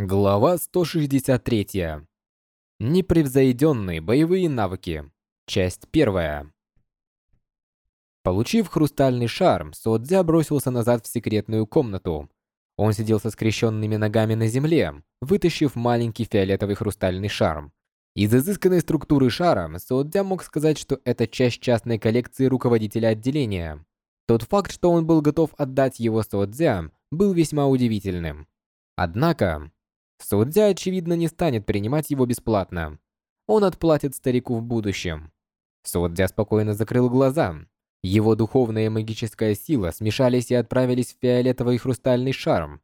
Глава 163. Непревзойденные боевые навыки. Часть первая. Получив хрустальный шар, Содзя бросился назад в секретную комнату. Он сидел со скрещенными ногами на земле, вытащив маленький фиолетовый хрустальный шар. Из изысканной структуры шара Содзя мог сказать, что это часть частной коллекции руководителя отделения. Тот факт, что он был готов отдать его Содзя, был весьма удивительным. Однако, Судья, очевидно, не станет принимать его бесплатно. Он отплатит старику в будущем. Судья спокойно закрыл глаза. Его духовная и магическая сила смешались и отправились в фиолетовый хрустальный шар.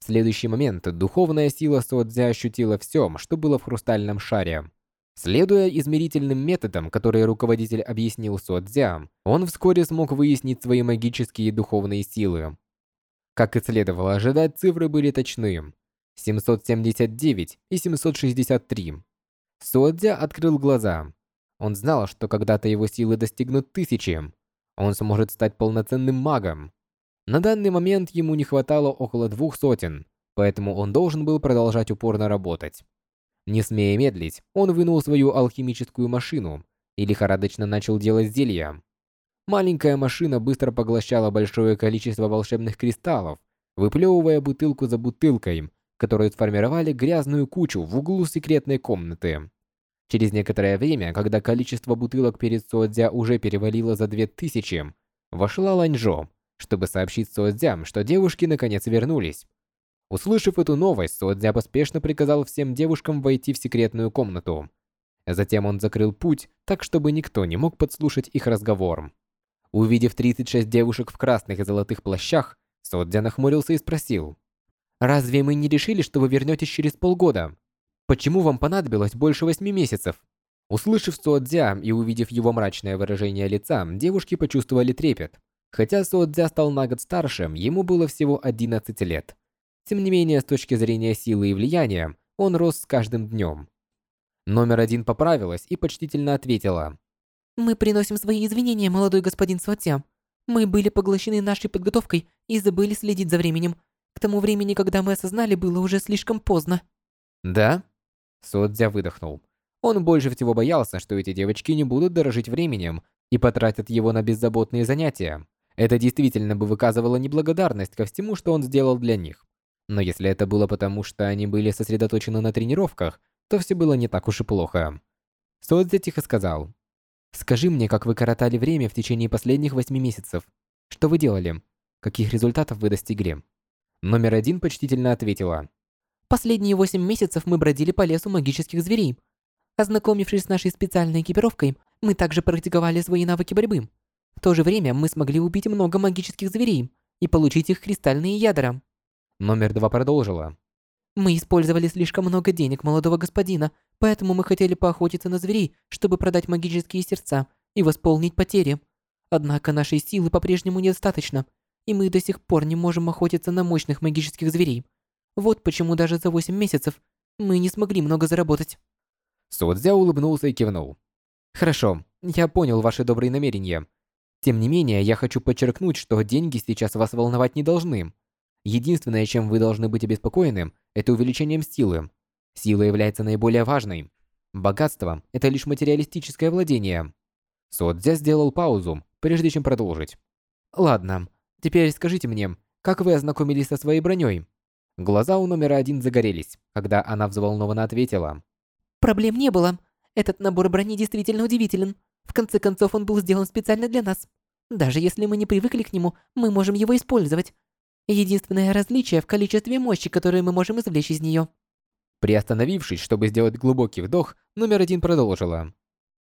В следующий момент духовная сила Содзя ощутила все, что было в хрустальном шаре. Следуя измерительным методам, которые руководитель объяснил Содзя, он вскоре смог выяснить свои магические и духовные силы. Как и следовало ожидать, цифры были точны. 779 и 763. Суодзя открыл глаза. Он знал, что когда-то его силы достигнут тысячи. Он сможет стать полноценным магом. На данный момент ему не хватало около двух сотен, поэтому он должен был продолжать упорно работать. Не смея медлить, он вынул свою алхимическую машину и лихорадочно начал делать зелья. Маленькая машина быстро поглощала большое количество волшебных кристаллов, выплевывая бутылку за бутылкой, которые сформировали грязную кучу в углу секретной комнаты. Через некоторое время, когда количество бутылок перед Суодзя уже перевалило за две тысячи, вошла Ланьжо, чтобы сообщить Суодзям, что девушки наконец вернулись. Услышав эту новость, Суодзя поспешно приказал всем девушкам войти в секретную комнату. Затем он закрыл путь, так чтобы никто не мог подслушать их разговор. Увидев 36 девушек в красных и золотых плащах, Содзя нахмурился и спросил. Разве мы не решили, что вы вернетесь через полгода? Почему вам понадобилось больше восьми месяцев? Услышав Суодзя и увидев его мрачное выражение лица, девушки почувствовали трепет. Хотя Суодзя стал на год старше, ему было всего 11 лет. Тем не менее, с точки зрения силы и влияния, он рос с каждым днем. Номер один поправилась и почтительно ответила. «Мы приносим свои извинения, молодой господин Суодзя. Мы были поглощены нашей подготовкой и забыли следить за временем. К тому времени, когда мы осознали, было уже слишком поздно. Да? Содзя выдохнул. Он больше всего боялся, что эти девочки не будут дорожить временем и потратят его на беззаботные занятия. Это действительно бы выказывало неблагодарность ко всему, что он сделал для них. Но если это было потому, что они были сосредоточены на тренировках, то все было не так уж и плохо. Содзя тихо сказал. «Скажи мне, как вы коротали время в течение последних восьми месяцев. Что вы делали? Каких результатов вы достигли?» Номер один почтительно ответила. «Последние восемь месяцев мы бродили по лесу магических зверей. Ознакомившись с нашей специальной экипировкой, мы также практиковали свои навыки борьбы. В то же время мы смогли убить много магических зверей и получить их кристальные ядра». Номер два продолжила. «Мы использовали слишком много денег молодого господина, поэтому мы хотели поохотиться на зверей, чтобы продать магические сердца и восполнить потери. Однако нашей силы по-прежнему недостаточно, и мы до сих пор не можем охотиться на мощных магических зверей. Вот почему даже за 8 месяцев мы не смогли много заработать. Содзя улыбнулся и кивнул. Хорошо, я понял ваши добрые намерения. Тем не менее, я хочу подчеркнуть, что деньги сейчас вас волновать не должны. Единственное, чем вы должны быть обеспокоены, это увеличением силы. Сила является наиболее важной. Богатство – это лишь материалистическое владение. Содзя сделал паузу, прежде чем продолжить. Ладно, Теперь скажите мне, как вы ознакомились со своей броней? Глаза у номера один загорелись, когда она взволнованно ответила. Проблем не было. Этот набор брони действительно удивителен. В конце концов, он был сделан специально для нас. Даже если мы не привыкли к нему, мы можем его использовать. Единственное различие в количестве мощи, которую мы можем извлечь из нее. Приостановившись, чтобы сделать глубокий вдох, номер один продолжила.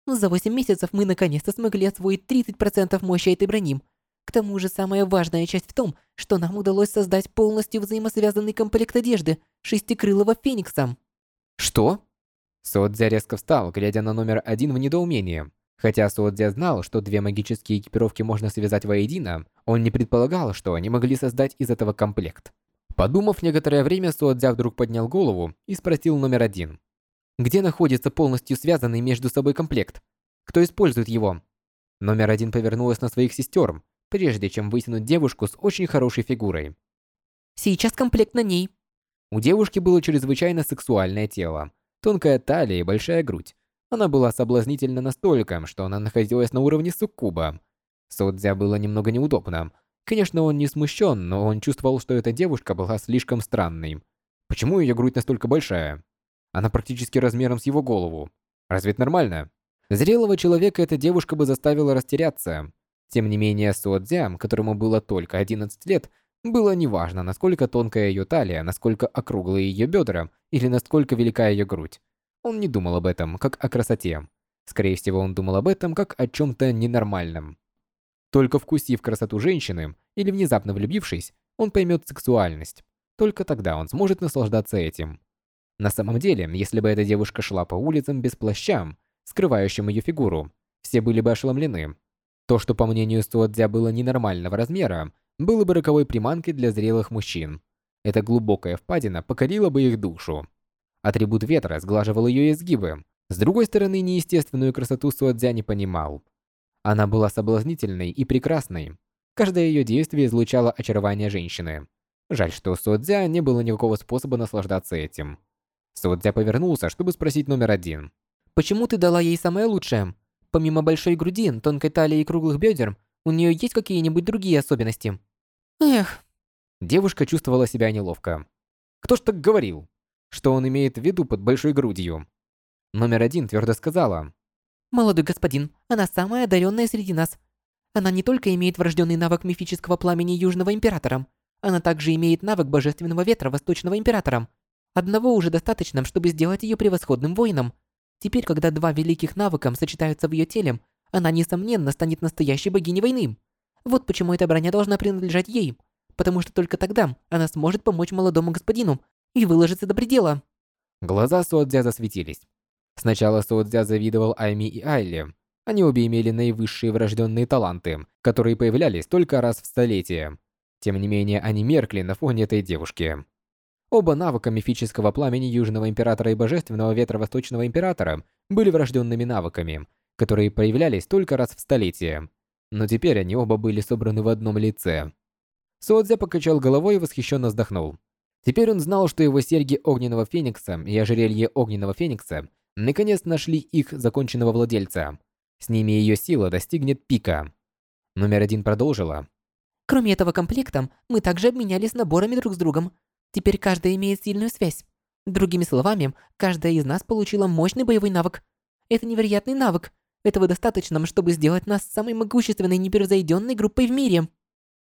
За 8 месяцев мы наконец-то смогли освоить 30% мощи этой брони. К тому же самая важная часть в том, что нам удалось создать полностью взаимосвязанный комплект одежды шестикрылого феникса. Что? Содзя резко встал, глядя на номер один в недоумении. Хотя Содзя знал, что две магические экипировки можно связать воедино, он не предполагал, что они могли создать из этого комплект. Подумав некоторое время, Содзя вдруг поднял голову и спросил номер один. Где находится полностью связанный между собой комплект? Кто использует его? Номер один повернулась на своих сестер, прежде чем вытянуть девушку с очень хорошей фигурой. «Сейчас комплект на ней». У девушки было чрезвычайно сексуальное тело, тонкая талия и большая грудь. Она была соблазнительна настолько, что она находилась на уровне суккуба. Содзя было немного неудобно. Конечно, он не смущен, но он чувствовал, что эта девушка была слишком странной. Почему ее грудь настолько большая? Она практически размером с его голову. Разве это нормально? Зрелого человека эта девушка бы заставила растеряться. Тем не менее, Суодзя, которому было только 11 лет, было неважно, насколько тонкая ее талия, насколько округлые ее бедра или насколько велика ее грудь. Он не думал об этом, как о красоте. Скорее всего, он думал об этом, как о чем-то ненормальном. Только вкусив красоту женщины или внезапно влюбившись, он поймет сексуальность. Только тогда он сможет наслаждаться этим. На самом деле, если бы эта девушка шла по улицам без плаща, скрывающим ее фигуру, все были бы ошеломлены. То, что, по мнению Суодзя, было ненормального размера, было бы роковой приманкой для зрелых мужчин. Эта глубокая впадина покорила бы их душу. Атрибут ветра сглаживал ее изгибы. С другой стороны, неестественную красоту Суодзя не понимал. Она была соблазнительной и прекрасной. Каждое ее действие излучало очарование женщины. Жаль, что у Суодзя не было никакого способа наслаждаться этим. Суодзя повернулся, чтобы спросить номер один. «Почему ты дала ей самое лучшее? Помимо большой груди, тонкой талии и круглых бедер, у нее есть какие-нибудь другие особенности?» Эх. Девушка чувствовала себя неловко. Кто ж так говорил? Что он имеет в виду под большой грудью? Номер один твердо сказала. «Молодой господин, она самая одаренная среди нас. Она не только имеет врожденный навык мифического пламени Южного Императора, она также имеет навык Божественного Ветра Восточного Императора. Одного уже достаточно, чтобы сделать ее превосходным воином. Теперь, когда два великих навыка сочетаются в ее теле, она, несомненно, станет настоящей богиней войны. Вот почему эта броня должна принадлежать ей, потому что только тогда она сможет помочь молодому господину и выложиться до предела. Глаза Суодзя засветились. Сначала Суодзя завидовал Айми и Айли. Они обе имели наивысшие врожденные таланты, которые появлялись только раз в столетие. Тем не менее, они меркли на фоне этой девушки. Оба навыка мифического пламени Южного Императора и Божественного Ветра Восточного Императора были врожденными навыками, которые появлялись только раз в столетие но теперь они оба были собраны в одном лице. Суодзя покачал головой и восхищенно вздохнул. Теперь он знал, что его серьги Огненного Феникса и ожерелье Огненного Феникса наконец нашли их законченного владельца. С ними ее сила достигнет пика. Номер один продолжила. Кроме этого комплекта, мы также обменялись наборами друг с другом. Теперь каждая имеет сильную связь. Другими словами, каждая из нас получила мощный боевой навык. Это невероятный навык, этого достаточно, чтобы сделать нас самой могущественной непревзойденной группой в мире.